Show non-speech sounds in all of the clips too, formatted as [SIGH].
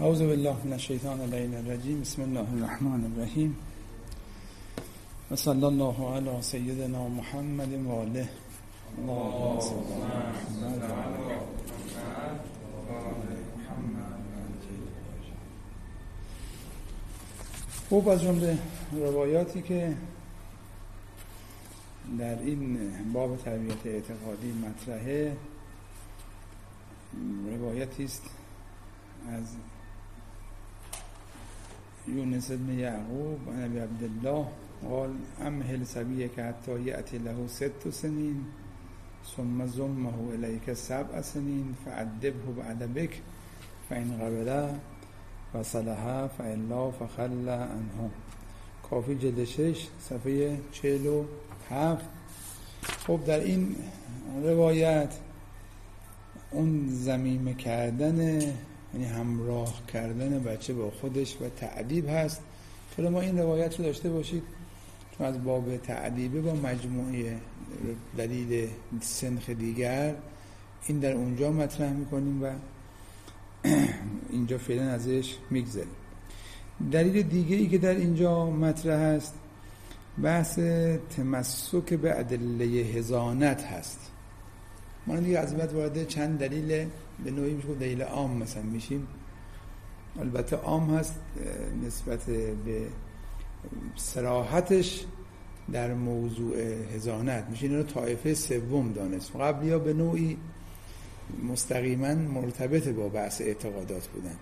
اعوذ بالله من الشیطان اللعین الرجیم بسم الله الرحمن الرحیم و صلی الله علی سیدنا محمد و آله خوب از جمله روایاتی که در این باب تربیت اعتقادی مطرحه. روایتی است از یونس بن یعقوب و نبی عبدالله قال امهل سبیه که حتی یأتی له ست سنین ثم زمه الیک سبع سنین فعدبه بعدبک فین قبله و صلحه فالا فخل عنه. کافی جلد شش صفحه چهل و هفت. خب در این روایت اون زمینه کردن یعنی همراه کردن بچه با خودش و تعدیب هست. حالا ما این روایت رو داشته باشید. چون از باب تعدیبه با مجموعه دلیل سنخ دیگر این در اونجا مطرح می‌کنیم و [CLEARS THROAT] اینجا فعلا ازش می‌گذاریم دلیل دیگه ای که در اینجا مطرح هست بحث تمسک به ادله هزانت هست. ما دیگه از بعد وارد چند دلیل به نوعی میشه دلیل عام مثلا میشیم. البته عام هست نسبت به سراحتش در موضوع هزانت میشه این رو طایفه سوم دانست. قبلی ها به نوعی مستقیما مرتبط با بحث اعتقادات بودن.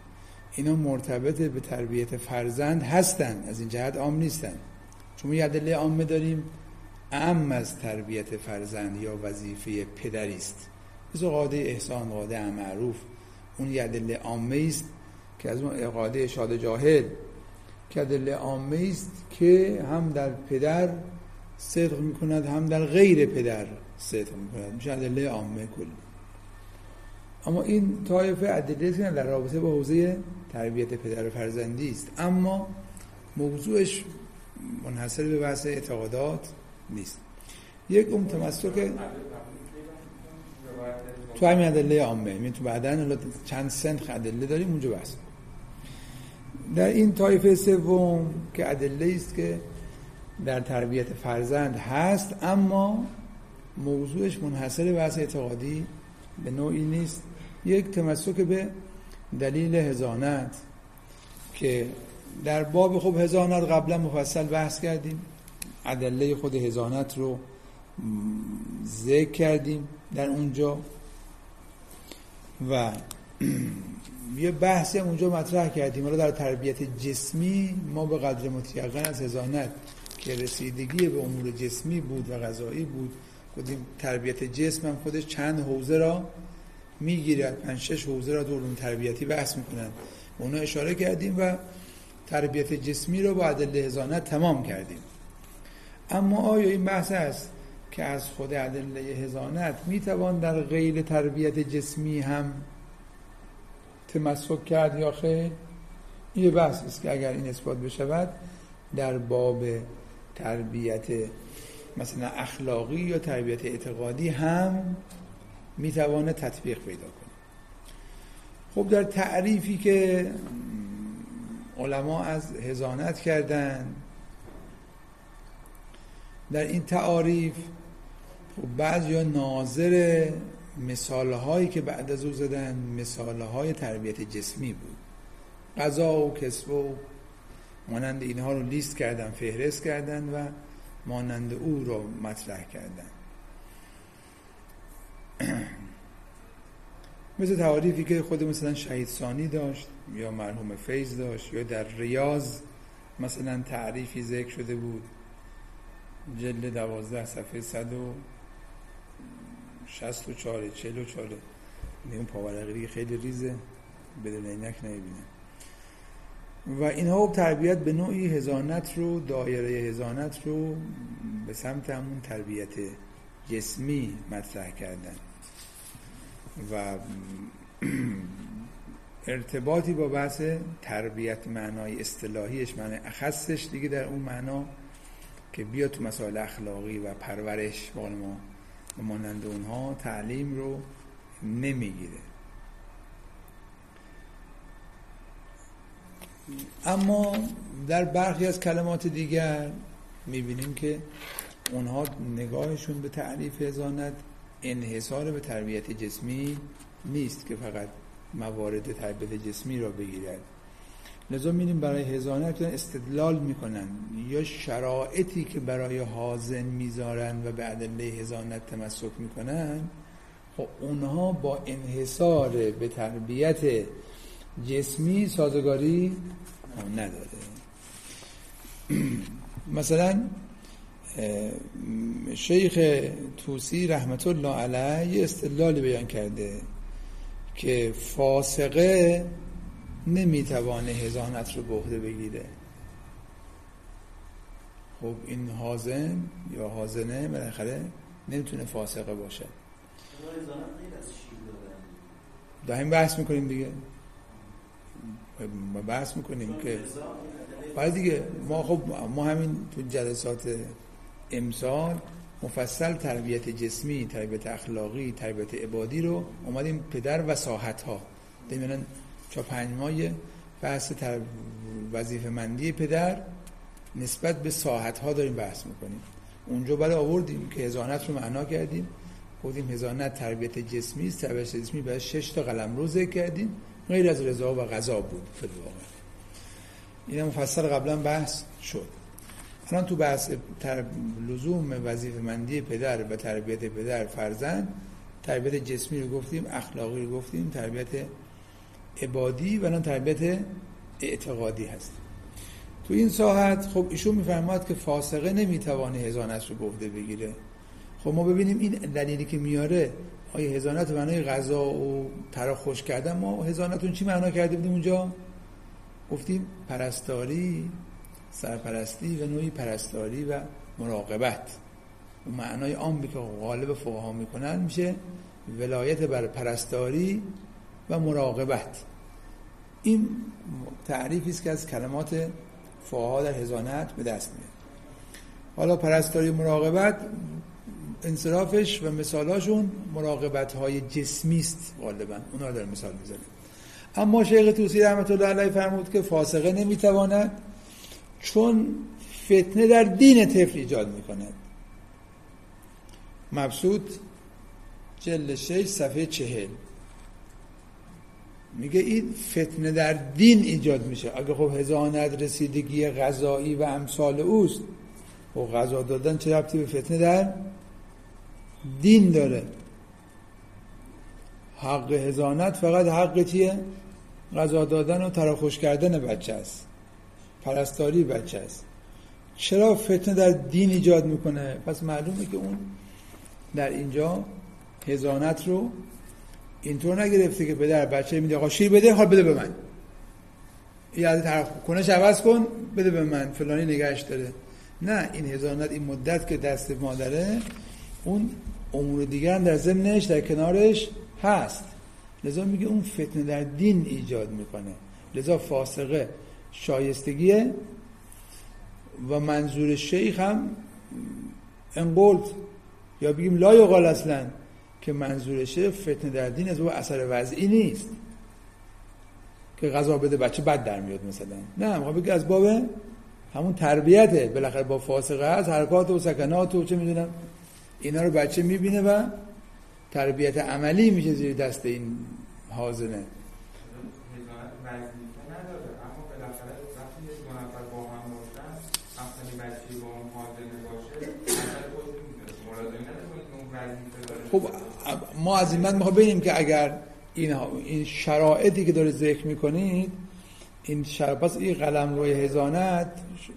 اینا مرتبط به تربیت فرزند هستن. از این جهت عام نیستن. چون یه ادله عامه داریم. اهم از تربیت فرزند یا وظیفه پدری است. مثل قاعده احسان قاعده معروف. اون یه ادله عامه است که از اون قاعده شاد جاهل. که ادله عامه است که هم در پدر صدق می‌کند هم در غیر پدر صدق می‌کند. میشه ادله عامه کلی اما این طایفه ادله است در رابطه با حوزه تربیت پدر و فرزندی است. اما موضوعش منحصر به بحث اعتقادات نیست. یک اون تمسک تو همین ادله عامه. یعنی تو بعدن چند سنخ ادله داریم اونجا بحث. در این طایفه سوم که ادله است که در تربیت فرزند هست اما موضوعش منحصر بحث اعتقادی به نوعی نیست. یک تمسک به دلیل هزانت که در باب خوب هزانت قبلا مفصل بحث کردیم. ادله خود هزانت رو ذکر کردیم در اونجا. و یه بحثی هم اونجا مطرح کردیم. حالا در تربیت جسمی ما به قدر متیقن از هزانت که رسیدگی به امور جسمی بود و غذایی بود گفتیم تربیت جسم هم خودش چند حوزه را می‌گیره پنج شش حوزه را دور تربیتی بحث می‌کنن. اونا اشاره کردیم و تربیت جسمی رو با ادله هزانت تمام کردیم. اما آیا این بحث است که از خود ادله هزانت می‌توان در غیر تربیت جسمی هم تمسک کرد یا خیر یه بحث است که اگر این اثبات بشود در باب تربیت مثلا اخلاقی یا تربیت اعتقادی هم می‌توانه تطبیق پیدا کنه. خب در تعریفی که علما از هزانت کردن در این تعاریف خب بعض یا ناظر مثال هایی که بعد از او زدن مثال های تربیت جسمی بود. غذا و کسب و مانند اینها رو لیست کردن فهرست کردن و مانند او رو مطرح کردن. [CLEARS THROAT] مثل تعاریفی که خود مثلا شهید ثانی داشت یا مرحوم فیض داشت یا در ریاض مثلا تعریفی ذکر شده بود. جلد دوازده صفحه صد و شست و چاره چل و چاره اون پاورقی خیلی ریزه بدون اینک نمی‌بینه. و اینها تربیت به نوعی هزانت رو دایره هزانت رو به سمت همون تربیت جسمی مطرح کردن. و ارتباطی با بحث تربیت معنای اصطلاحیش معنی اخصش دیگه در اون معنا که بیا تو مسائل اخلاقی و پرورش با ما و مانند اونها تعلیم رو نمی‌گیره. اما در برخی از کلمات دیگر می‌بینیم که اونها نگاهشون به تعریف هزانت انحصار به تربیت جسمی نیست که فقط موارد تربیت جسمی را بگیرد. لذا میریم برای هزانت استدلال می‌کنن. یا شرایطی که برای حازن می‌ذارن و به ادله هزانت تمسک می‌کنن خب اونها با انحصار به تربیت جسمی سازگاری نداره. [CLEARS THROAT] مثلا شیخ توسی رحمت الله علیه استدلالی بیان کرده که فاسقه نمی‌توانه هزانت رو به عهده بگیره. خب این حازن یا حازنه بالاخره نمی‌تونه فاسقه باشه. داریم بحث می‌کنیم دیگه. ما بحث می‌کنیم که باید دیگه ما خب ما همین تو جلسات امسال مفصل تربیت جسمی تربیت اخلاقی تربیت عبادی رو اومدیم پدر و ساحت ها چا پنج ماه بحث وظیفه مندی پدر. نسبت به ساحت ها داریم بحث می‌کنیم. اونجا برای آوردیم که هزانت رو معنا کردیم. گفتیم هزانت تربیت جسمی است. تربیت جسمی برای شش تا قلم رو ذکر کردیم. غیر از رضا و غذا بود فی این مفصل قبلا بحث شد. الان تو بحث تر... لزوم وظیفه مندی پدر و تربیت پدر فرزند تربیت جسمی رو گفتیم اخلاقی رو گفتیم تربیت عبادی و الان تربیت اعتقادی هست. تو این ساحت خب ایشون میفرماد که فاسقه نمی‌توانه هزانت رو گفته بگیره. خب ما ببینیم این دلیلی که میاره آیا هزانت معنای غذا و ترا خوش کردن؟ ما هزانتون چی معنا کرده بودیم اونجا؟ گفتیم پرستاری سرپرستی و نوعی پرستاری و مراقبت. و معنای عامی که غالب فقها می‌کنن میشه ولایت بر پرستاری و مراقبت. این تعریفی است که از کلمات فقها در هزانت به دست میاد. حالا پرستاری مراقبت انصرافش و مثالاشون مراقبت های جسمی است غالبا. اونا رو در مثال می‌زنه اما شیخ توسی رحمت الله علیه فرمود که فاسقه نمی‌تواند چون فتنه در دین طفل ایجاد می‌کند. مبسوط جل شش صفحه چهل. میگه این فتنه در دین ایجاد میشه. اگه خب هزانت رسیدگی غذایی و امثال اوست و خب غذا دادن چه ربطی به فتنه در دین داره؟ حق هزانت فقط حق چیه؟ غذا دادن و تراخوش کردن بچه است. پرستاری بچه است. چرا فتنه در دین ایجاد می‌کنه؟ پس معلومه که اون در اینجا هزانت رو اینطور نگرفته که پدر بچه میده آقا شیر بده حال بده به من. یاد طرف کنش عوض کن بده به من. فلانی نگهش داره. نه این هزانت این مدت که دست مادره اون امور دیگر هم در ضمنش در کنارش هست. لذا میگه اون فتنه در دین ایجاد می‌کنه. لذا فاسقه شایستگیه. و منظور شیخ هم انقلت. یا بگیم لا یقال اصلا که منظورشه فتنه در دین از اثر وضعی نیست. که غذا بده بچه بد در میاد مثلا. نه می‌خوام بگه از باب همون تربیته. بالاخره با فاسقه هست حرکات و سکنات و چه می‌دونم اینا رو بچه می‌بینه و تربیت عملی میشه زیر دست این حاضنه خب ما از این من می‌خوام ببینیم که اگر این, این شرایطی که داره ذکر می‌کنید این شرایط پس این قلم روی هزانت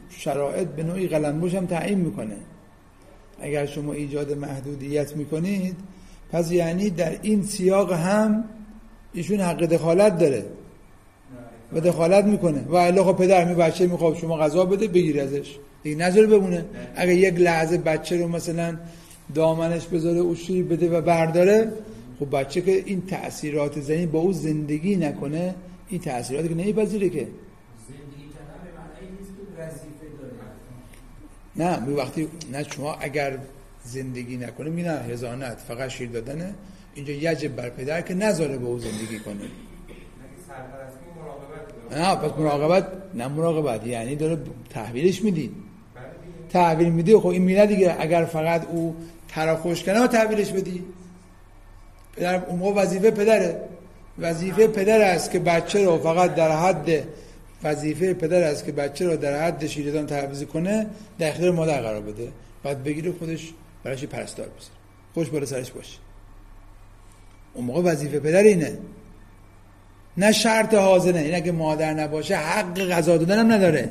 شرایط به نوعی قلم هم تعیین می‌کنه. اگر شما ایجاد محدودیت می‌کنید پس یعنی در این سیاق هم ایشون حق دخالت داره. و دخالت می‌کنه. و الا خب پدر می بچه می‌خواد شما غذا بده بگیر ازش. دیگه نظر بمونه. اگر یک لحظه بچه رو مثلا دامنش بذاره او شیر بده و برداره. خب بچه که این تاثیرات زنی با او زندگی نکنه این تاثیراتی که نمیپذیره که. نه می وقتی نه شما اگر زندگی نکنه می نه هزانت فقط شیر دادنه. اینجا یجب بر پدر که نذاره به او زندگی کنه. نه پس مراقبت نه مراقبت یعنی داره تحویلش میدی تحویل میدی خب این میره دیگه اگر فقط او ترا خوش کنه تحویلش بدی. پدر اون وظیفه پدره. وظیفه پدر است که بچه رو فقط در حد وظیفه پدر است که بچه رو در حد شیردان تحویز کنه در اختیار مادر قرار بده. بعد بگیره خودش براش پرستار بزن خوش بالا سرش باشه اون موقع وظیفه پدر اینه. نه شرط حاضنه. این اگه مادر نباشه حق غذا دادن هم نداره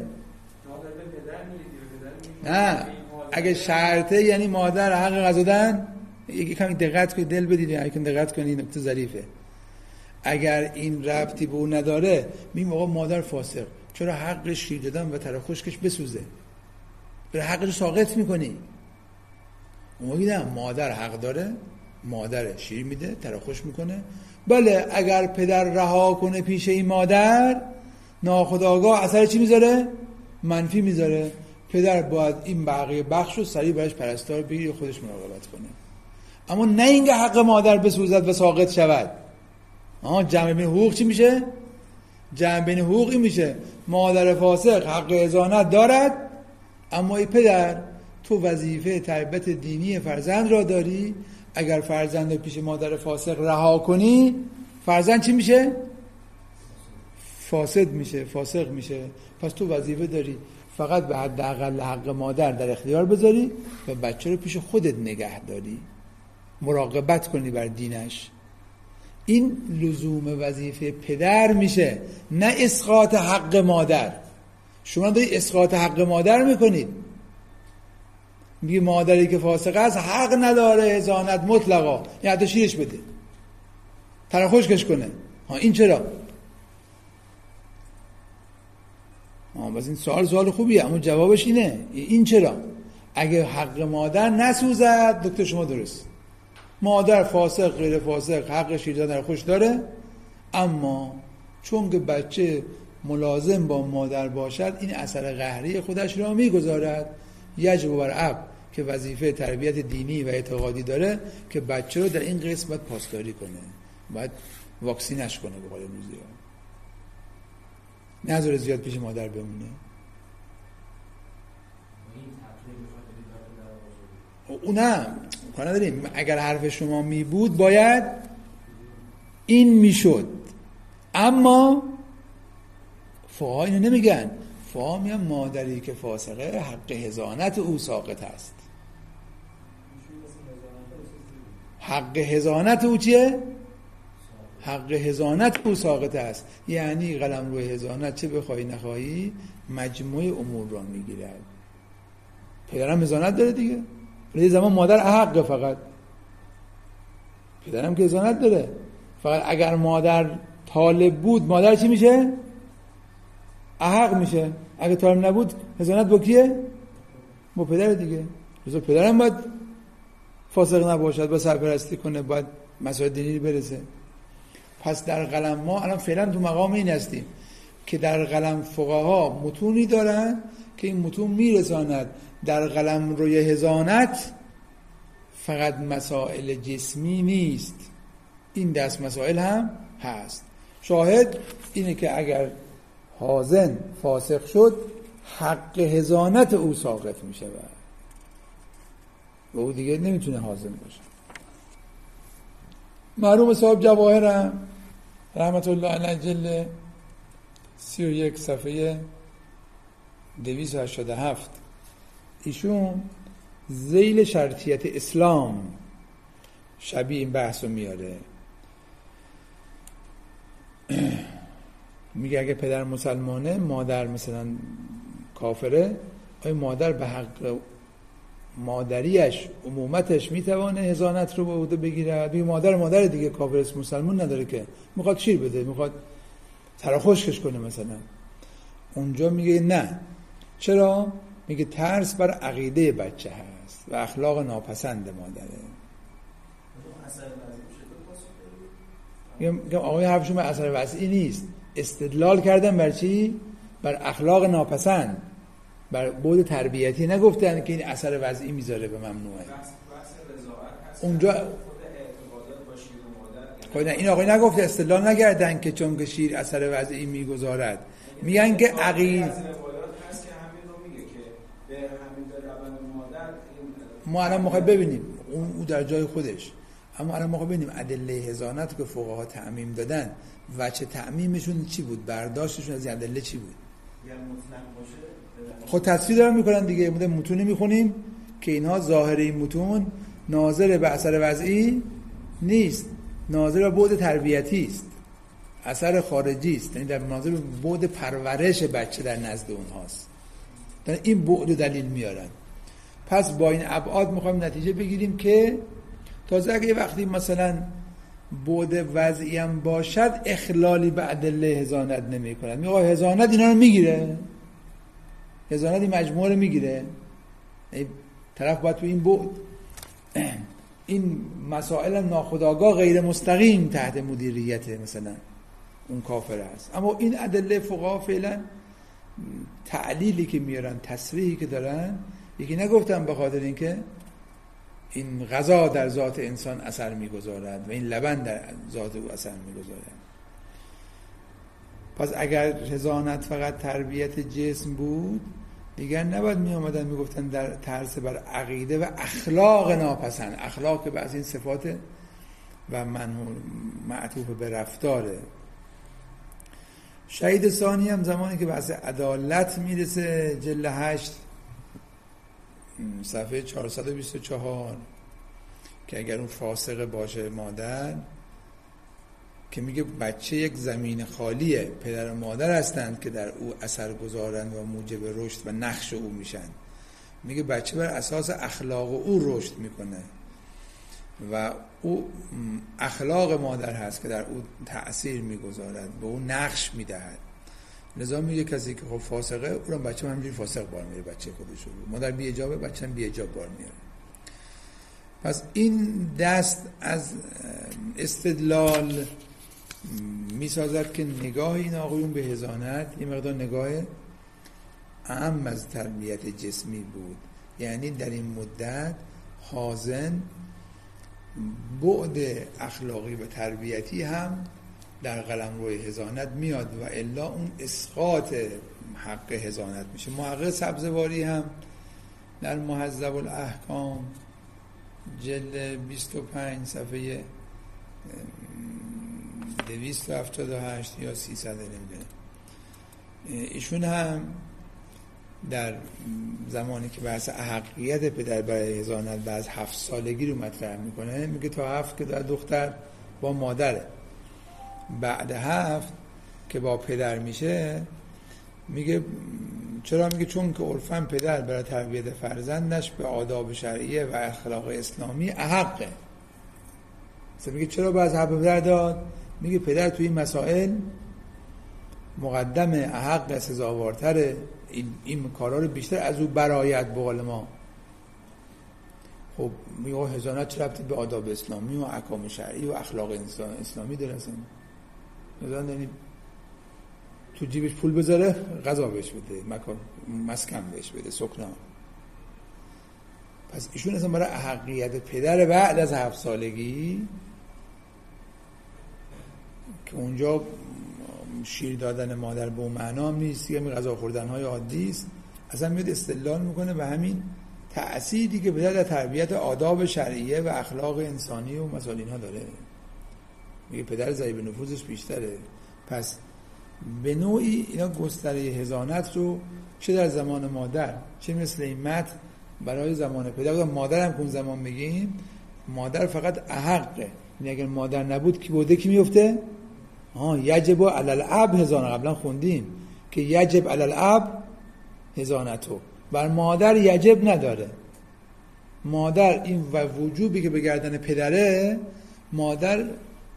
نه. اگه شرطه یعنی مادر حق غذا دادن یکی کمی دقت کنید دل بدید یکی دقت کنید نکته ظریفه اگر این ربطی به اون نداره می موقع مادر فاسق. چرا حق شیر دادن و تر خشکش بسوزه؟ برای حقش ساقط می‌کنی. اون مادر حق داره مادر شیر میده تر خوش می‌کنه. بله اگر پدر رها کنه پیش این مادر ناخداگاه اثر چی می‌ذاره؟ منفی می‌ذاره. پدر باید این بقیه بخش رو سریع برش پرستار بگیری خودش مراقبت کنه. اما نه اینکه حق مادر بسوزد و ساقط شود. آها جمع بین حقوق چی میشه؟ جمع بین حقوق این میشه. مادر فاسق حق ازانت دارد اما ای پدر تو وظیفه تربیت دینی فرزند را داری. اگر فرزند پیش مادر فاسق رها کنی فرزند چی میشه؟ فاسد میشه فاسق میشه. پس تو وظیفه داری. فقط به حداقل حق مادر در اختیار بذاری و بچه رو پیش خودت نگه داری. مراقبت کنی بر دینش. این لزوم وظیفه پدر میشه نه اسقاط حق مادر. شما دارید اسقاط حق مادر می‌کنید. میگه مادری که فاسق است حق نداره هزانت مطلقا. یعنی حتی شیرش بده. تر خوشکش کنه. ها این چرا ها بس این سوال سوال خوبیه. اما جوابش اینه. این چرا؟ اگه حق مادر نسوزد دکتر شما درست. مادر فاسق غیر فاسق حق شیر در خوش داره. اما چون که بچه ملازم با مادر باشد این اثر قهری خودش را می‌گذارد. یجب بر اب که وظیفه تربیت دینی و اعتقادی داره که بچه رو در این قسمت پاسداری کنه. باید واکسینش کنه به قول نظر زیاد پیش مادر بمونه. اونم کار نداریم. اگر حرف شما می بود باید این می‌شد اما فقها اینو نمیگن. فقها میگن مادری که فاسقه حق هزانت او ساقط است. حق هزانت او چیه؟ حق هزانت او ساقط است. یعنی قلم روی هزانت چه بخوای نخواهی مجموع امور را می‌گیرد. پدرم هزانت داره دیگه. ولی زمان مادر حق فقط. پدرم که ازانت داره. فقط اگر مادر طالب بود مادر چی میشه؟ احق میشه. اگه طالب نبود هزانت با کیه؟ با پدر دیگه. رضا پدرم باید فاسق نباشد با سرپرستی کنه باید مسائل دینی برسه. پس در قلم ما الان فعلا تو مقام این هستیم که در قلم فقها متونی دارن که این متون میرساند. در قلم روی هزانت فقط مسائل جسمی نیست. این دست مسائل هم هست. شاهد اینه که اگر حازن فاسق شد حق هزانت او ساقط می شود و او دیگه نمی‌تونه حازن باشه. معلوم صاحب جواهرم رحمت الله علیه جل سی و یک صفحه دویس و هفت. ایشون زیل شرطیت اسلام. شبیه این بحث رو میاره. [CLEARS THROAT] میگه اگه پدر مسلمانه مادر مثلا کافره آیا مادر به حق مادریش عمومتش می‌توانه هزانت رو به عهده بگیره. بگه مادر مادر دیگه کافر مسلمان نداره که. می‌خواد شیر بده می‌خواد ترا خشکش کنه مثلا. اونجا میگه نه. چرا؟ میگه ترس بر عقیده بچه هست و اخلاق ناپسند مادره. میگم آقای حرفشون به اثر وضعی نیست. استدلال کردن بر چی؟ بر اخلاق ناپسند. بر بود تربیتی نگفتن که این اثر وضعی می‌ذاره به ممنوعه. اونجا خب نه این آقای نگفته استدلال نگردن که چون که شیر اثر وضعی می‌گذارد. میگن که عقید ما الان موقع ببینیم. اون او در جای خودش. اما الان موقع ببینیم ادله هزانت که فقها تعمیم دادن و چه تعمیمشون چی بود؟ برداشتشون از این ادله چی بود؟ خود خب تصویر دارن می‌کنن دیگه. مده متون می‌خونیم که اینها ظاهر این متون ناظر به اثر وضعی نیست. ناظر به بعد تربیتی است. اثر خارجی است. یعنی در ناظر به بعد پرورش بچه در نزد اونهاست. این بعد دلیل میارن. پس با این ابعاد می‌خوایم نتیجه بگیریم که تازه اگه وقتی مثلا بعد وضعی هم باشد اخلالی به ادله هزانت نمی کند میگه هزانت اینا رو می‌گیره. هزانت این مجموعه رو می‌گیره. طرف باید تو این بعد این مسائل ناخداگاه غیر مستقیم تحت مدیریت مثلا اون کافر است. اما این ادله فقها فعلا تعلیلی که میارن تصریحی که دارن یکی نگفتم به خاطر اینکه این غذا در ذات انسان اثر می‌گذارد و این لبن در ذات او اثر می‌گذارد. پس اگر رزانت فقط تربیت جسم بود دیگر نباید می آمدن می گفتن در ترس بر عقیده و اخلاق ناپسند. اخلاق که بعض این صفات و معطوف به رفتاره. شهید ثانی هم زمانی که بحث عدالت می‌رسه جل هشت صفحه 424 که اگر اون فاسقه باشه مادر که میگه بچه یک زمین خالیه پدر و مادر هستند که در او اثر گذارند و موجب رشد و نقش او میشن. میگه بچه بر اساس اخلاق او رشد می‌کنه. و او اخلاق مادر هست که در او تأثیر می‌گذارد به او نقش می‌دهد. لذا میگه کسی که خب فاسقه او رو بچه همینجوری فاسق بار میره بچه خودش رو. مادر بی اجابه بچه هم بی اجاب بار میاره پس این دست از استدلال می‌سازد که نگاه این آقایون به هزانت یه مقدار نگاه اهم از تربیت جسمی بود. یعنی در این مدت حازن بعد اخلاقی و تربیتی هم در قلم روی هزانت میاد و الا اون اسقاط حق هزانت میشه. محقق سبزواری هم در محذب الاحکام جلد 25 صفحه 278 یا 300 نمی‌دونه ایشون هم در زمانی که بحث احقیت پدر برای هزانت بعد هفت سالگی رو مطرح می‌کنه میگه تا هفت که در دختر با مادره. بعد هفت که با پدر میشه میگه چرا میگه؟ چون که عرفا پدر برای تربیت فرزندش به آداب شرعیه و اخلاق اسلامی احقه میگه چرا باز حق پدر داد؟ میگه پدر توی این مسائل مقدم احق سزاوارتره. این, این کارا رو بیشتر از او برایت به ما. خب میگه هزانت چه به آداب اسلامی و احکام شرعی و اخلاق اسلامی داره؟ اصلا یعنی تو جیبش پول بذاره غذا بهش بده مکان مسکن بهش بده سکنا. پس ایشون اصلا برای احقیت پدر بعد از هفت سالگی که اونجا شیر دادن مادر به اون معنا نیست یه غذا خوردن های عادی است. اصلا میاد استدلال می‌کنه به همین تأثیری که پدر در تربیت آداب شرعیه و اخلاق انسانی و مسائل اینها داره. میگه پدر ضریب نفوذش بیشتره. پس به نوعی اینا گستره هزانت رو چه در زمان مادر چه مثل این مت برای زمان پدر. مادر هم کن زمان میگیم مادر فقط احقه یعنی اگر مادر نبود کی بوده کی میفته؟ آه یجب علل اب هزانه قبلا خوندیم که یجب علل اب هزانتو بر مادر یجب نداره. مادر این و وجوبی که به گردن پدره مادر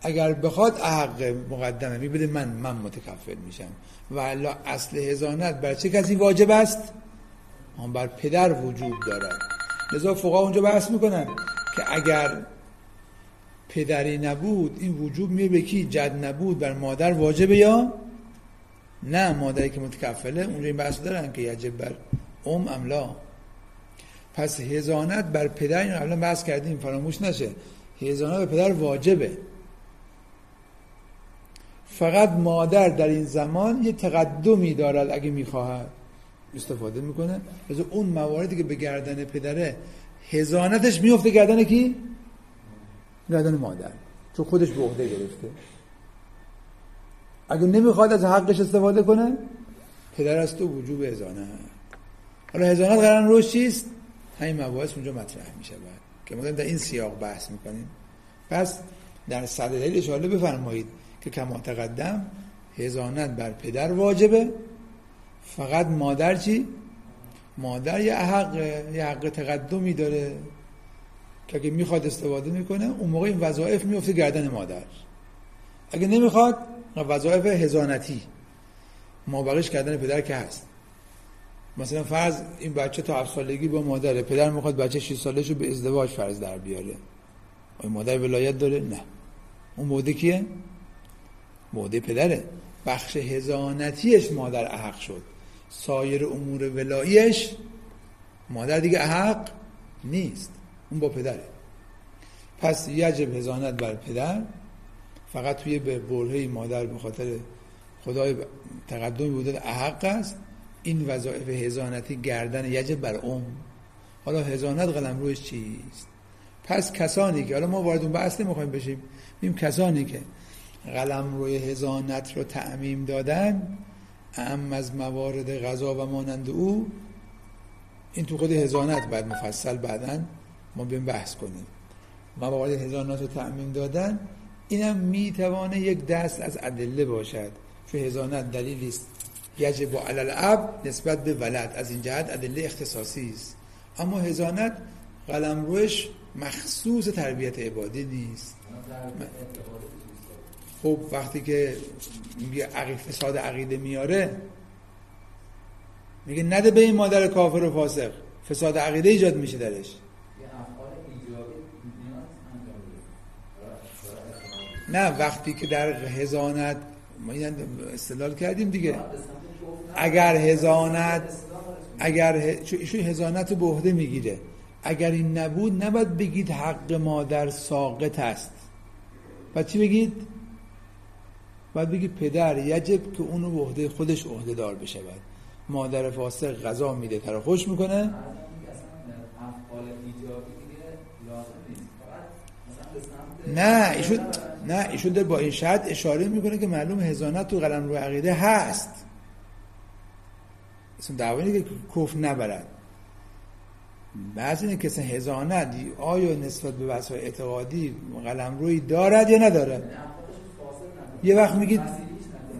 اگر بخواد احق مقدمه میبده من من متکفل میشم. و اصل هزانت بر چه کسی واجب است؟ آن بر پدر وجوب دارد. لذا فقها اونجا بحث می‌کنن که اگر پدری نبود این وجوب میره کی؟ جد نبود بر مادر واجبه یا؟ نه مادری که متکفله. اونجا این بحث دارن که یجب بر ام املا پس هزانت بر پدر این قبلا بحث کردیم فراموش نشه. هزانت بر پدر واجبه. فقط مادر در این زمان یه تقدمی دارد اگه می‌خواهد. استفاده می‌کنه. از اون مواردی که به گردن پدره هزانتش میفته گردن کی؟ گردن مادر. چون خودش به عهده گرفته. اگه نمی‌خواد از حقش استفاده کنه پدر از تو وجوب هزانت حالا هزانت قرار روش چیست؟ همین مباحث اونجا مطرح میشه که ما در این سیاق بحث می‌کنیم. پس در صدر دلیل بفرمایید. که کما تقدم هزانت بر پدر واجبه فقط مادر چی؟ مادر یه حق یه حق تقدمی داره که اگه می‌خواد استفاده می‌کنه اون موقع این وظایف میفته گردن مادر اگه نمی‌خواد وظایف هزانتی ما بقیش کردن پدر که هست مثلا فرض این بچه تا هفت سالگی با مادره پدر می‌خواد بچه 6 سالش رو به ازدواج فرض در بیاره آیا مادر ولایت داره؟ نه اون بوده کیه؟ بوده پدره. بخش هزانتیش مادر احق شد. سایر امور ولایش مادر دیگه احق نیست. اون با پدره. پس یجب هزانت بر پدر. فقط توی به برهه مادر به خاطر خدای تقدمی بوده احق است. این وظایف هزانتی گردن یجب بر اون حالا هزانت قلم روش چیست؟ پس کسانی که حالا ما وارد اون بحث نمی‌خوایم بشیم. بیم کسانی که قلم روی هزانت رو تعمیم دادن ام از موارد غذا و مانند او. این تو خود هزانت بعد مفصل بعدا ما بیم بحث کنیم. موارد هزانت رو تعمیم دادن اینم می‌توانه یک دست از ادله باشد. چون هزانت دلیلی است. یجب علل اب نسبت به ولد. از این جهت ادله اختصاصی است. اما هزانت قلم روش مخصوص تربیت عبادی نیست. خب وقتی که میگه عقید فساد عقیده میاره میگه نده به این مادر کافر و فاسق. فساد عقیده ایجاد میشه درش. نه وقتی که در هزانت ما این استدلال کردیم دیگه. اگر هزانت اگر ایشون هزانت به عهده می‌گیره. اگر این نبود نباید بگید حق مادر ساقط است. و چی بگید؟ باید بگید پدر یجب که اونو به عهده خودش عهده دار بشه مادر فاسق غذا میده تر خوش می‌کنه؟ نه ایشون نه ایشون با این شرط اشاره می‌کنه که معلوم هزانت تو قلم رو عقیده هست. اصلا دعوانی که کف نبرد. بعضی اینه که هزانت آیا نسبت به وسای اعتقادی قلم روی دارد یا ندارد؟ یه وقت میگید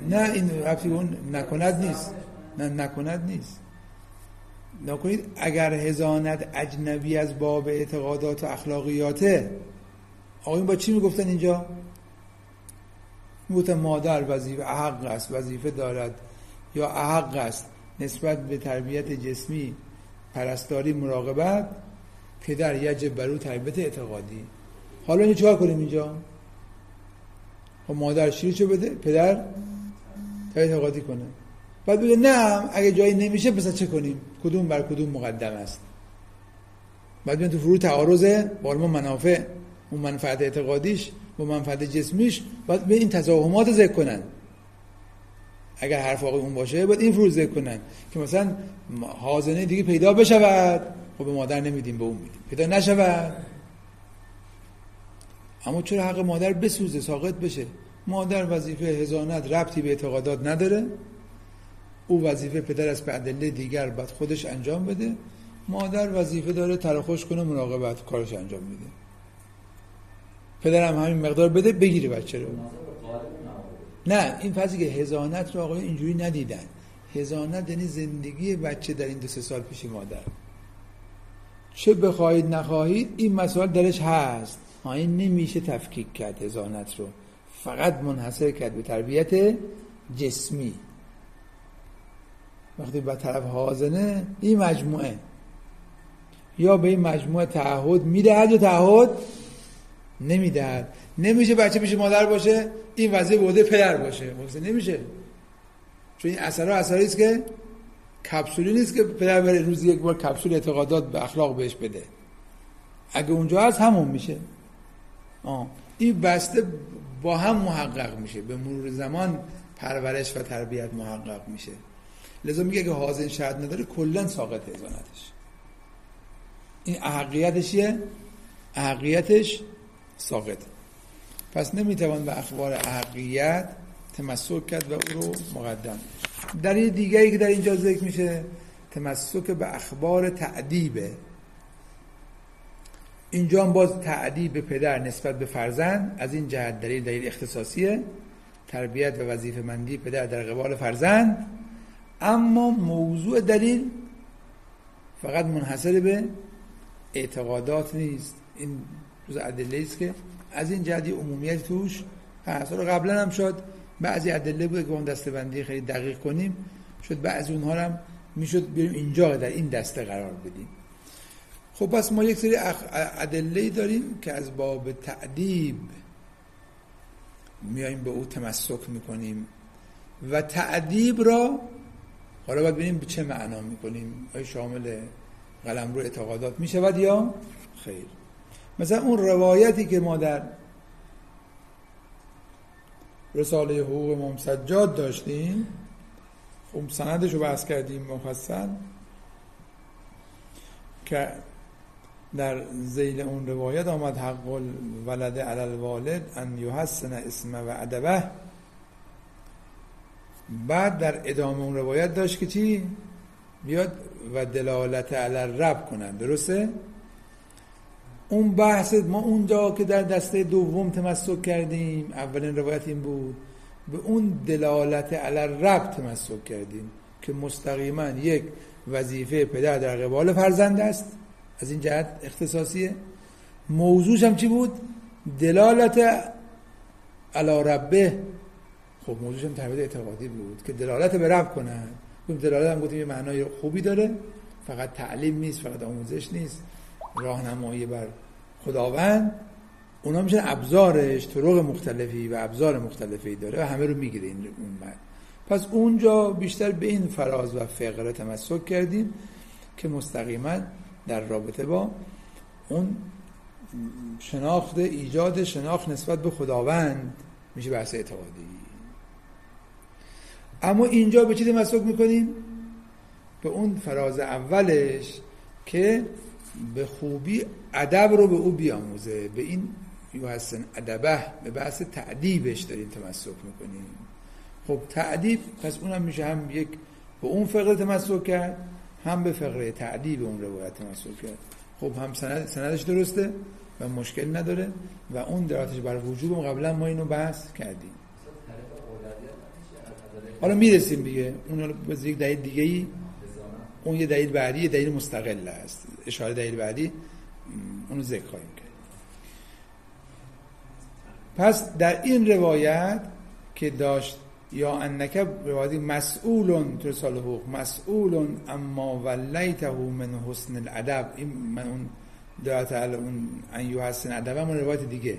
نه این وقتی اون نکند نیست. نه نکند نیست. نکنید اگر هزانت اجنبی از باب اعتقادات و اخلاقیاته. آقایون با چی می‌گفتن اینجا؟ می‌گفتن مادر وظیفه احق است وظیفه دارد. یا احق است نسبت به تربیت جسمی پرستاری مراقبت پدر یجب برو تربیت اعتقادی. حالا اینو چیکار کنیم اینجا؟ خب مادر شیرشو بده؟ پدر تربیت اعتقادی کنه. بعد بگه نه اگه جایی نمیشه پس چه کنیم؟ کدوم بر کدوم مقدم است؟ بعد بیان تو فرو تعارضه با منافع اون منفعت اعتقادیش با منفعت جسمیش باید به این تزاهمات ذکر کنن. اگر حرف آقای اون باشه باید این ذکر کنن که مثلا حاضنه دیگه پیدا بشود. خب به مادر نمیدیم به اون میدیم. پیدا نشود. اما چرا حق مادر بسوزه ساقط بشه؟ مادر وظیفه هزانت ربطی به اعتقادات نداره. او وظیفه پدر از به ادله دیگر باید خودش انجام بده. مادر وظیفه داره ترخوش کنه مراقبت کارش انجام میده پدرم همین مقدار بده بگیره بچه رو. نه این فضی که هزانت رو آقای اینجوری ندیدن. هزانت یعنی زندگی بچه در این دو سه سال پیش مادر. چه بخواهید نخواهید این مسائل درش هست. این نمیشه تفکیک کرد هزانت رو. فقط منحصر کرد به تربیت جسمی. وقتی به طرف حاضنه این مجموعه. یا به این مجموعه تعهد می‌دهد یا تعهد نمی‌دهد. نمیشه بچه پیش مادر باشه این وضعیه بوده پدر باشه. نمیشه. چون این اثرها اثری است که کپسولی نیست که پدر بره روزی یک بار کپسول اعتقادات به اخلاق بهش بده. اگه اونجا هست همون میشه. آه. این بسته با هم محقق میشه. به مرور زمان پرورش و تربیت محقق میشه. لذا میگه که حاضر شرط نداره کلا ساقط هزانتش این احقیتشیه احقیتش ساقط پس نمی‌توان به اخبار احقیت تمسک کرد و او رو مقدم در دیگری که در اینجا ذکر میشه تمسک به اخبار تعدیبه. اینجا هم باز تعدیب پدر نسبت به فرزند از این جهت دلیل دلیل اختصاصیه. تربیت و وظیفه مندی پدر در قبال فرزند. اما موضوع دلیل فقط منحصر به اعتقادات نیست. این جز ادله است که از این جهت عمومیت توش هست قبلا هم شد. بعضی ادله بوده که اون دسته خیلی دقیق کنیم. شد بعضی اونها هم می‌شد بریم اینجا در این دسته قرار بدیم. خب پس ما یک سری ادله داریم که از باب تعدیب میایم به او تمسک می‌کنیم و تعدیب را حالا باید ببینیم به چه معنا می‌کنیم. آیا شامل قلم رو اعتقادات می‌شود یا خیر؟ مثلا اون روایتی که ما در رساله حقوق ممسجاد داشتیم خب سندش رو بحث کردیم مفصل که در زیل اون روایت آمد حق ولد علی الوالد ان یحسن اسم و ادبه. بعد در ادامه اون روایت داشت که چی؟ بیاد و دلالت علی رب کنن. درسته؟ اون بحث ما اونجا که در دسته دوم تمسک کردیم اولین روایت این بود به اون دلالت علی رب تمسک کردیم که مستقیما یک وظیفه پدر در قبال فرزند است. از این جهت اختصاصیه. موضوعش هم چی بود؟ دلالت علی ربه. خب موضوعش هم اعتقادی بود که دلالت به رب کنن دلالت هم گفتیم یه معنای خوبی داره. فقط تعلیم نیست فقط آموزش نیست. راهنمایی بر خداوند. اونا میشن ابزارش طرق مختلفی و ابزار مختلفی داره و همه رو می‌گیره این اون پس اونجا بیشتر به این فراز و فقره تمسک کردیم که مستقیما در رابطه با اون شناخت ایجاد شناخت نسبت به خداوند میشه بحث اعتقادی. اما اینجا به چی تمسک می‌کنیم؟ به اون فراز اولش که به خوبی ادب رو به او بیاموزه. به این یوحسن ادبه به بحث تعدیبش داریم تمسک می‌کنیم. خب تعدیب پس اونم میشه هم یک به اون فقره تمسک کرد. هم به فقره تعدیب اون روایت تمسک کرد. خب هم سند سندش درسته و مشکل نداره و اون دراتش بر وجوب قبلا ما اینو بحث کردیم. حالا می‌رسیم دیگه. اون به یک دلیل دیگه ای اون یه دلیل بعدی یه دلیل مستقل است اشاره دلیل بعدی. اونو ذکر خواهیم کرد. پس در این روایت که داشت یا انک روایتی مسئول تو سال حقوق مسئول اما ولیته من حسن الادب. این من اون دعات اون ان حسن ادب من روایت دیگه.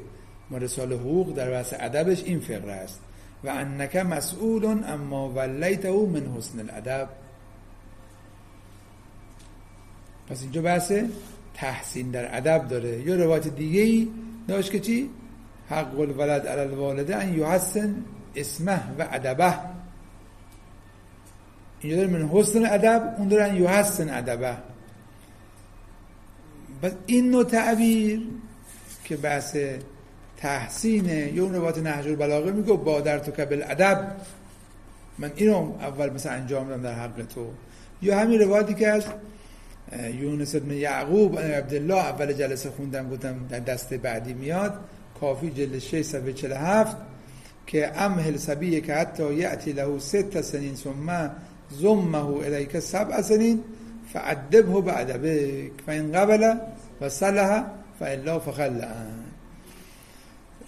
ما رسال حقوق در بحث ادبش این فقره است. و انک مسئول اما ولیته من حسن الادب. پس اینجا بحث تحسین در ادب داره. یا روایت دیگه ای داشت که چی؟ حق الولد علی الوالده ان یحسن اسمه و ادبه. اینجا داره من حسن ادب اون داره ان یحسن ادبه. بس این نوع تعبیر که بحث تحسینه یا اون روایت نهج البلاغه میگه با در تو کبل ادب من اینو اول مثلا انجام دادم در حق تو. یا همین روایتی که از یونس ابن یعقوب عبدالله اول جلسه خوندم گفتم در دست بعدی میاد. کافی جلد 6 صفحه 47 كأمهل سبيك حتى يأتي له ست سنين ثم زمه إليك سبع سنين فأدبه بعد بك فإن قبل فصلها فإلا فخلى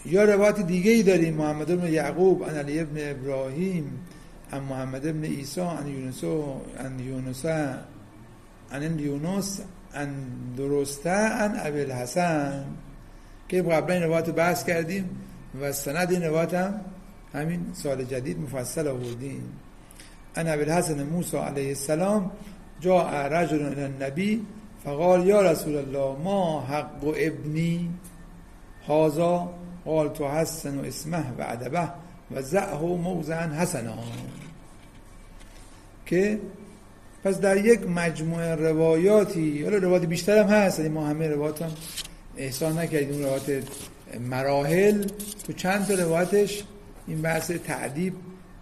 يا روایت دیگه داري محمد بن يعقوب عن علي بن إبراهيم عن محمد بن إيسا عن يونس عن يونس عن يونس عن درستا عن أبي الحسن كيف قبلا این بحث کردیم. و سند این روایت هم همین سال جدید مفصل آوردیم. ان ابی الحسن موسی علیه السلام جاء رجل الى النبی فقال یا رسول الله ما حق ابنی هازا قال تو حسن و اسمه و ادبه و زعه و موزن حسنا که پس در یک مجموعه روایاتی حالا روایات بیشتر هم هست یعنی ما همه روایات هم احسان نکردیم روایات مراحل تو چند تا روایتش این بحث تعدیب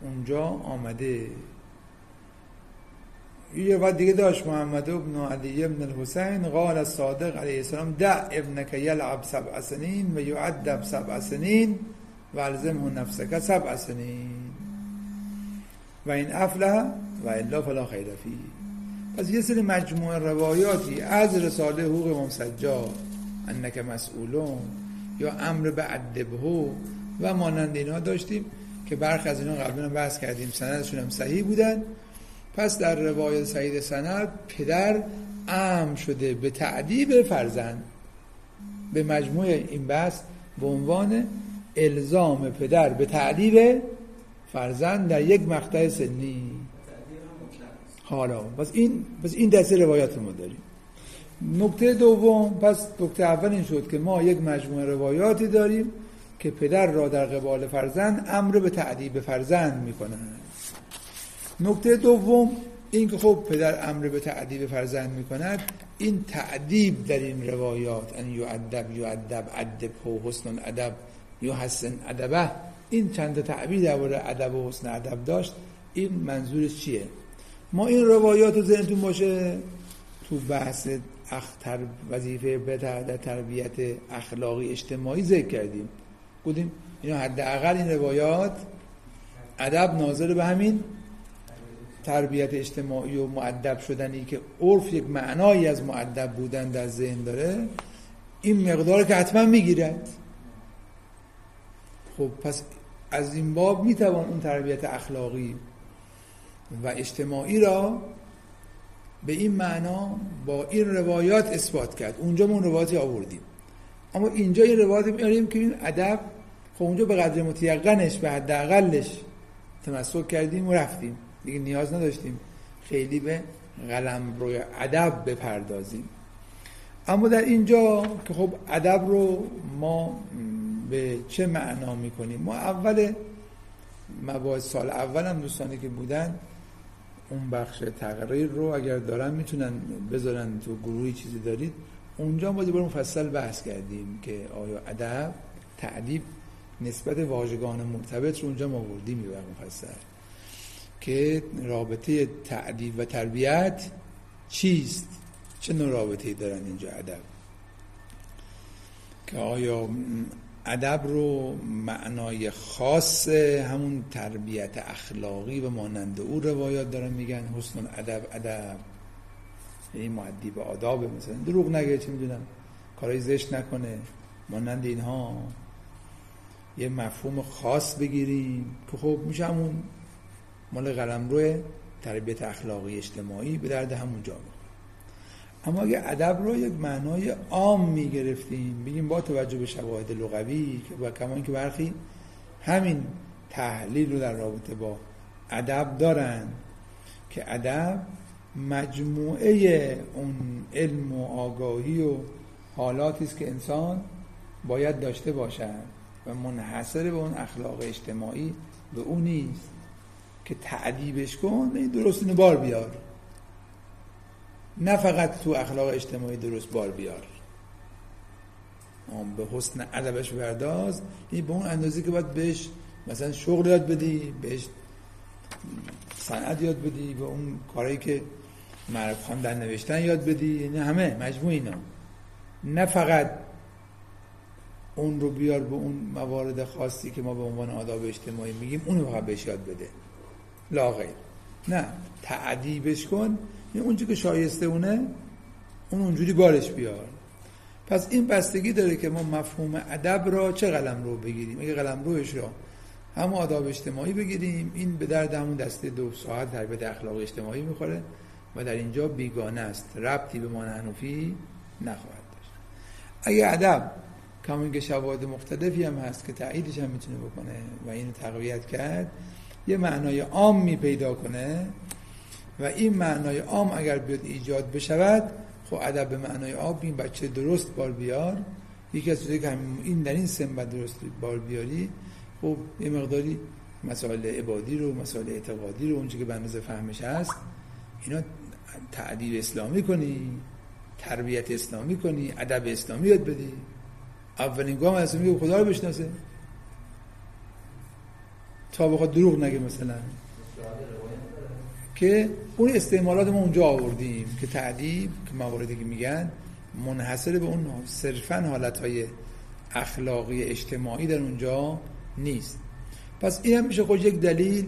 اونجا آمده. یه روایت دیگه داشت محمد ابن علی ابن الحسین قال الصادق علیه السلام دع ابنک یلعب سبع سنین و یعدب سبع سنین و الزمه نفسک سبع سنین و این افله و الا فلا خیر فی پس یه سری مجموعه روایاتی از رساله حقوق امام سجاد انک مسئولون. یا امر به ادبه و مانند اینها داشتیم که برخی از اینا قبلا بحث کردیم. سندشون هم صحیح بودن. پس در روایت سعید سند پدر ام شده به تعدیب فرزند. به مجموع این بحث به عنوان الزام پدر به تعدیب فرزند در یک مقطع سنی. حالا پس این پس این دسته روایات ما داریم. نکته دوم پس نکته اول این شد که ما یک مجموعه روایاتی داریم که پدر را در قبال فرزند امر به تعدیب فرزند می‌کنند. نکته دوم این که خب پدر امر به تعدیب فرزند می‌کند این تعدیب در این روایات ان یعدب یعدب و حسن ادب حسن ادبه این چند تعبیر درباره ادب و حسن ادب داشت این منظورش چیه؟ ما این روایات رو ذهنتون باشه؟ تو بحث اختر وظیفه به تربیت اخلاقی اجتماعی ذکر کردیم. گفتیم اینا حداقل این روایات ادب ناظر به همین تربیت اجتماعی و معدب شدنی که عرف یک معنایی از معدب بودن در ذهن داره این مقدار که حتما می‌گیرد. خب پس از این باب می‌توان اون تربیت اخلاقی و اجتماعی را به این معنا با این روایات اثبات کرد. اونجا ما اون روایاتی آوردیم. اما اینجا این روایات میاریم که این ادب خب اونجا به قدر متیقنش به حداقلش تمسک کردیم و رفتیم. دیگه نیاز نداشتیم خیلی به قلم روی ادب بپردازیم. اما در اینجا که خب ادب رو ما به چه معنا می‌کنیم؟ ما اول مباحث سال اول هم دوستانی که بودن اون بخش تقریر رو اگر دارن می‌تونن بذارن تو گروهی چیزی دارید. اونجا ما دیگه مفصل بحث کردیم که آیا ادب تعدیب نسبت واژگان مرتبط رو اونجا ما آوردیم میبر مفصل. که رابطه تعدیب و تربیت چیست؟ چه نوع رابطه دارن اینجا ادب؟ که آیا ادب رو معنای خاص همون تربیت اخلاقی و مانند او روایات دارن میگن حسن ادب ادب. یعنی معدی به آدابه مثلا دروغ نگه چه می‌دونم؟ کارای زشت نکنه. مانند اینها. یه مفهوم خاص بگیریم که خب میشه همون مال قلم روی تربیت اخلاقی اجتماعی به درد همون جا اما اگه ادب رو یک معنای عام می‌گرفتیم بگیم با توجه به شواهد لغوی و کما که برخی همین تحلیل رو در رابطه با ادب دارن که ادب مجموعه اون علم و آگاهی و حالاتی است که انسان باید داشته باشد و منحصر به اون اخلاق اجتماعی به اون نیست که تعدیبش کن درست اینو بار بیار. نه فقط تو اخلاق اجتماعی درست بار بیار. به حسن ادبش برداز. این به اون اندازه که باید بهش مثلا شغل یاد بدی بهش صنعت یاد بدی به اون کارهایی که معرف خواندن نوشتن یاد بدی. یعنی همه مجموع اینا. نه فقط اون رو بیار به اون موارد خاصی که ما به عنوان آداب اجتماعی میگیم اون رو بهش یاد بده. لا غیر. نه تعدیبش کن. این اونجا که شایسته اونه اون اونجوری بارش بیار. پس این بستگی داره که ما مفهوم ادب را چه قلم رو بگیریم؟ اگه قلم روش را هم آداب اجتماعی بگیریم این به درد همون دسته دو ساعت تربیت اخلاق اجتماعی می‌خوره و در اینجا بیگانه است. ربطی به ما نخواهد داشت. اگه ادب کما که شواهد مختلفی هم هست که تاییدش هم می‌تونه بکنه و اینو تقویت کرد یه معنای عام می پیدا کنه و این معنای عام اگر بیاد ایجاد بشود خب ادب به معنای عام این بچه درست بار بیار. یکی از چیزایی که این در این سن درست بار بیاری خب یه مقداری مسائل عبادی رو مسائل اعتقادی رو اونچه که اندازه فهمش هست اینا تعدیل اسلامی کنی تربیت اسلامی کنی ادب اسلامی یاد بدی. اولین گام از میگه خدا رو بشناسه. تا بخواد دروغ نگه مثلا. که اون استعمالات ما اونجا آوردیم که تعدیب که مواردی که میگن منحصر به اون صرفا حالتهای اخلاقی اجتماعی در اونجا نیست. پس این هم میشه خود یک دلیل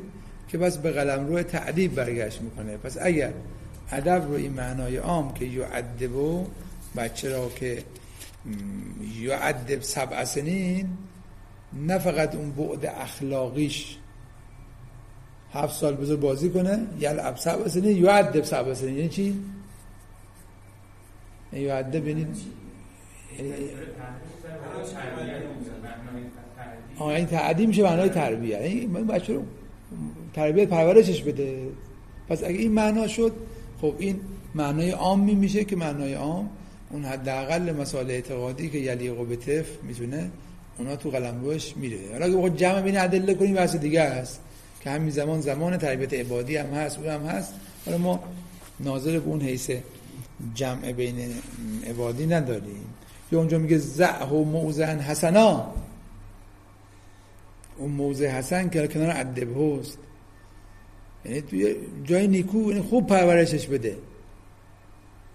که بس به قلم روی تعدیب برگشت می‌کنه. پس اگر ادب رو این معنای عام که یعدبو بچه را که یعدب سبع سنین نه فقط اون بعد اخلاقیش هفت سال بذار بازی کنه یلعب سبع سنین یعدب سبع سنین یعنی چی؟ یعدب یعنی آه این تعدیم میشه معنای تربیت این بچه رو تربیت پرورشش بده. پس اگه این معنا شد خب این معنای عام میشه که معنای عام اون حداقل مسائل اعتقادی که یلیق و بتف می‌تونه اونا تو قلمروش میره. حالا اگه بخواد جمع بین ادله کنیم بحث دیگه است. که همین زمان زمان تربیت عبادی هم هست اون هم هست. حالا ما ناظر به اون حیث جمع بین عبادی نداریم. یا اونجا میگه زعه و موزه حسنا. اون موزه حسن که کنار ادب هست. یعنی توی جای نیکو یعنی خوب پرورشش بده.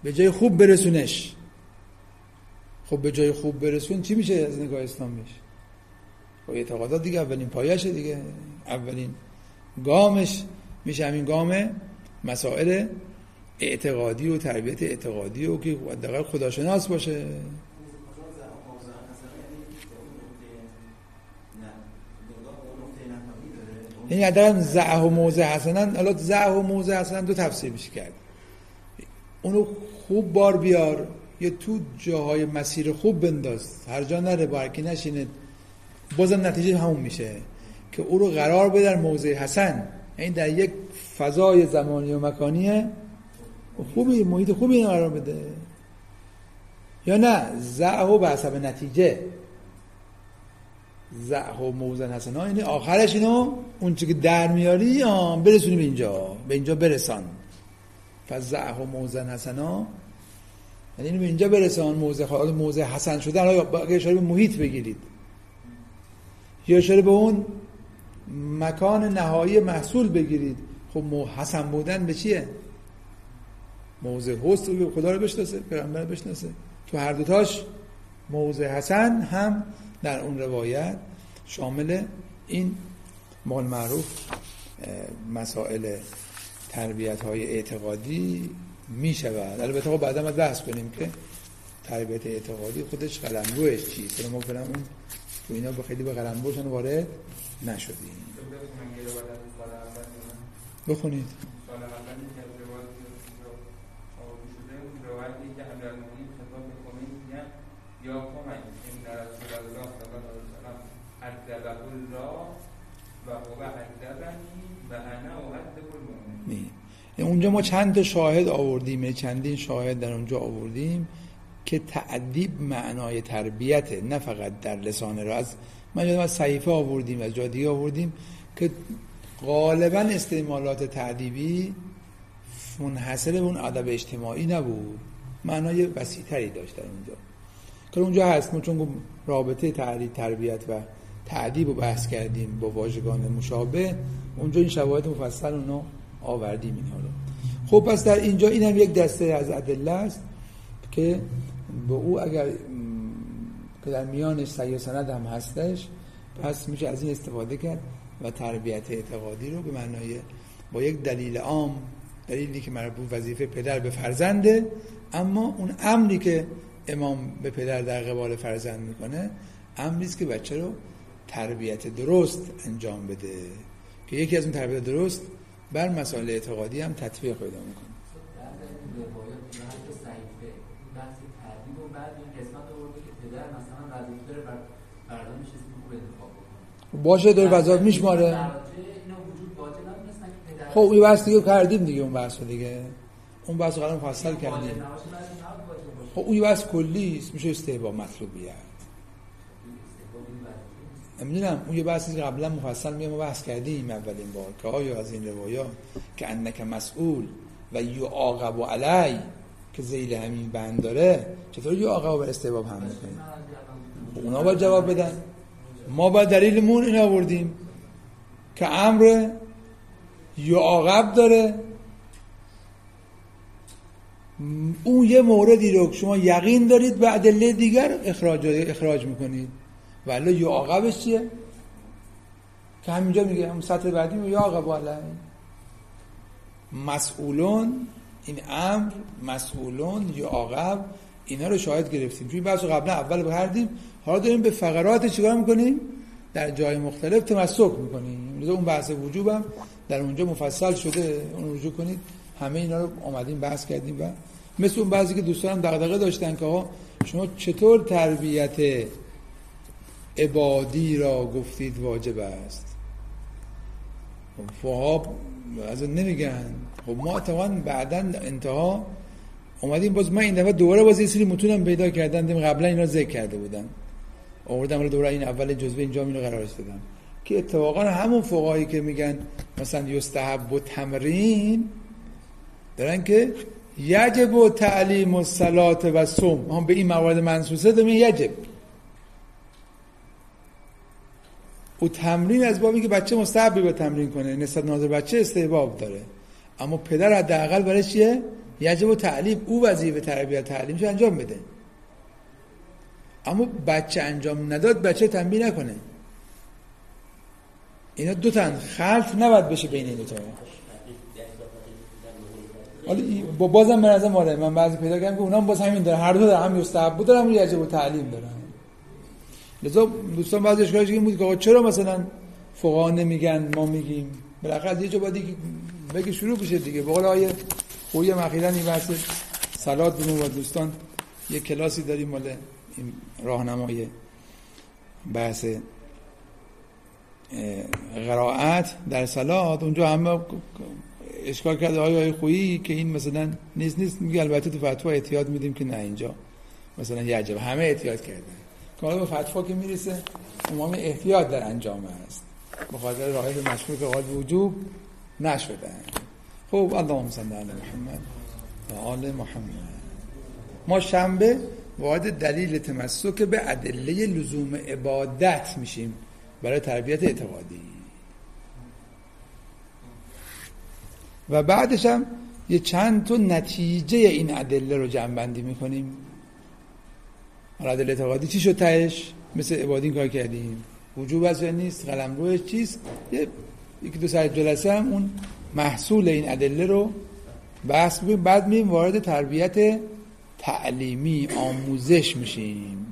به جای خوب برسونش. خب به جای خوب برسون چی میشه از نگاه اسلامیش خب اعتقادات دیگه اولین پایشه دیگه. اولین گامش میشه همین گام مسائل اعتقادی و تربیت اعتقادی و که حداقل خداشناس باشه. یعنی حداقل زعه و موزه حسنن حالا زعه و موزه حسنن دو تفسیر میشه کرد. اونو خوب بار بیار یه تو جاهای مسیر خوب بنداز. هر جا نره بارکی نشینه بازم نتیجه همون میشه. که او رو قرار بده در موضع حسن. یعنی در یک فضای زمانی و مکانی خوبی محیط خوبی این قرار بده. یا نه؟ زعه و به حسب نتیجه. زعه و موزن حسن ها. یعنی آخرش اینو اون که در میاری برسونی به اینجا. به اینجا برسان. فزعه و موزن حسن ها. یعنی به اینجا برسان حالا موزه حسن شدن. یا اشاره به محیط بگیرید. یا اشاره به اون مکان نهایی محصول بگیرید. خب حسن بودن به چیه؟ موزه هست رو خدا رو بشناسه پیغمبر بشناسه. تو هر دوتاش موزه حسن هم در اون روایت شامل این مال معروف مسائل تربیت های اعتقادی می شود البته خب بعدا ما بحث کنیم که تربیت اعتقادی خودش قلمروش چیست ما فعلا اون تو اینا خیلی به قلمروشون وارد نشدیم. بخونید. یا کمک این رسول الله صلی الله علیه وسلم ادبه الله و هو ادبنی و انا اؤدب المؤمنین اونجا ما چند تا شاهد آوردیم چندین شاهد در اونجا آوردیم که تعدیب معنای تربیته نه فقط در لسان را از من یادم از صحیفه آوردیم از جادی آوردیم که غالبا استعمالات تعدیبی منحصر به اون ادب اجتماعی نبود. معنای وسیعتری داشت در اونجا. که اونجا هست ما چون رابطه تعدیب تربیت و تعدیب رو بحث کردیم با واژگان مشابه اونجا این شواهد مفصل اونو آوردیم اینها رو. خب پس در اینجا این هم یک دسته از ادله است که به او اگر که در میانش سعی سند هم هستش پس میشه از این استفاده کرد و تربیت اعتقادی رو به معنای با یک دلیل عام دلیلی که مربوط وظیفه پدر به فرزنده اما اون امری که امام به پدر در قبال فرزند می‌کنه امری که بچه رو تربیت درست انجام بده. که یکی از اون تربیت درست بر مسائل اعتقادی هم تطبیق پیدا می‌کنه. باشه داره وظایف میشماره. خب این بحث دیگه کردیم دیگه اون بحث دیگه. اون بحث قرار مفصل کردیم. خب اون بحث کلی است میشه استحباب مطلوبیت. نمی‌دونم اون یه بحثی که قبلا مفصل میام بحث کردیم اولین بار که آیا از این روایات که انک مسئول و یعاقب علی که زیل همین بند داره چطور یعاقب به استباب هم می‌کنید اونا باید جواب بدن. ما با دلیلمون این آوردیم که امر یعاقب داره. اون یه موردی رو شما یقین دارید به ادله دیگر اخراج اخراج می‌کنید. ولی یا عاقبش چیه؟ که همینجا میگه هم سطر بعدی میگه یا عاقب مسئولون این امر مسئولون یا عاقب اینا رو شاهد گرفتیم. چون بحث قبلا اول بردیم. حالا داریم به فقرات چیکار می‌کنیم؟ در جای مختلف تمسک می‌کنیم. اون بحث وجوبم. در اونجا مفصل شده. اون رجوع کنید. همه اینا رو آمدیم بحث کردیم و مثل اون بعضی که دوستانم دغدغه داشتن که شما چطور تربیت عبادی را گفتید واجب است؟ فقها از نمیگن. خب ما اتفاقا بعدا انتها اومدیم. باز من این دفعه دوباره باز یه سری متونم پیدا کردن. قبلا اینا ذکر کرده بودن. آوردم رو دوباره این اول جزوه اینجا اینو قرار دادم که اتفاقا همون فقهایی که میگن مثلا یستحب و تمرین دارن که یجب و تعلیم و صلات و سوم هم به این موارد منصوصه دارن یجب. او تمرین از بابی که بچه مستحبی به تمرین کنه نسبت ناظر بچه استحباب داره. اما پدر حداقل برای چیه؟ یجب و تعلیم. او وظیفه تربیت تعلیمش انجام بده. اما بچه انجام نداد بچه تنبیه نکنه. اینا دو تن خلط نباید بشه بین این دو تا. با بازم به نظر ماره من بعضی پیدا کردم که اونام باز همین داره هر دو داره هم یستحب بود دارم یجب و تعلیم دارن. لذا دوستان بعضی اشکالش بود که چرا مثلا فقها نمیگن ما میگیم؟ بالاخره یه جا باید بگی شروع بشه دیگه. به قول آیه خویم اخیرا این بحث سلات بودیم و دوستان یه کلاسی داریم مال راهنمای بحث قرائت در سلات اونجا همه اشکال کرده آیا خویی که این مثلا نیست نیست میگه البته تو فتوا احتیاط میدیم که نه اینجا. مثلا یه عجب همه احتیاط کردن حالا به فتوا که می‌رسه امام احتیاط در انجام است. بخاطر راهی مشهور که قال وجوب نشدن. خب اللهم صل علی محمد و آل محمد. ما شنبه وارد دلیل تمسک به ادله لزوم عبادت میشیم برای تربیت اعتقادی. و بعدش هم یه چند تا نتیجه این ادله رو جمع بندی می‌کنیم ادله اعتقادی چی شد تهش؟ مثل عبادی کار کردیم. وجوب از نیست قلم روش چیست؟ یه یکی دو ساعت جلسه هم اون محصول این ادله رو بحث بعد میم وارد تربیت تعلیمی آموزش میشیم.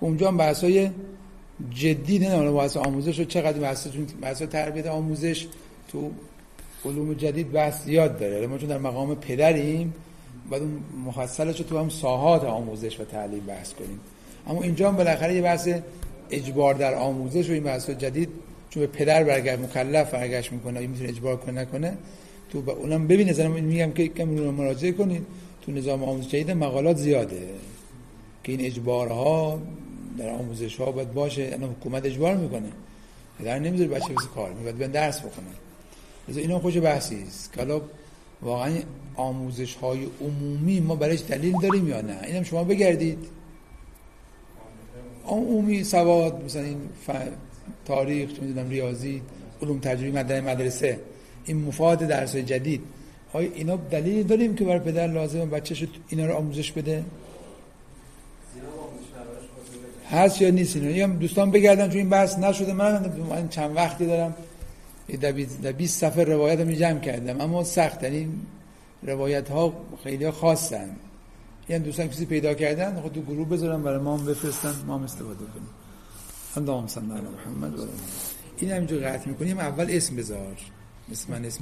که اونجا هم بحث های جدی نه بحث آموزش رو چقدر بحث بحث تربیت آموزش تو علوم جدید بحث زیاد داره. ما چون در مقام پدریم بعد اون مفصلش رو تو هم ساحات آموزش و تعلیم بحث کنیم. اما اینجا هم بالاخره یه بحث اجبار در آموزش و این بحث جدید چون به پدر برگرد مکلف برگشت می‌کنه می‌تونه اجبار کنه نکنه تو با اونم ببینید زنم میگم که کم مراجعه کنید. تو نظام آموزش جدید مقالات زیاده که این اجبارها در آموزش ها باید باشه انا حکومت اجبار می‌کنه. پدر نمی‌ذاره بچه بس کار میگه باید درس از اینا خوش بحثی است که حالا واقعا آموزش های عمومی ما برایش دلیل داریم یا نه؟ اینم شما بگردید. عمومی سواد مثلا این تاریخ چه می‌دونم ریاضی علوم تجربی مدرسه این مفاد درس جدید. آیا اینا دلیل داریم که برای پدر لازم بچه‌ش اینا رو آموزش بده؟ هست یا نیست اینا؟ دوستان بگردن چون این بحث نشده. من من چند وقتی دارم در 20 صفحه روایت رو جمع کردم. اما سخت این روایت ها خیلی خاصن. یعنی دوستان کسی پیدا کردن خود تو گروه بذارن برای ما هم بفرستن ما هم استفاده کنیم. صل علی محمد. این همینجور قطع می‌کنیم. اول اسم بذار. اسم من اسم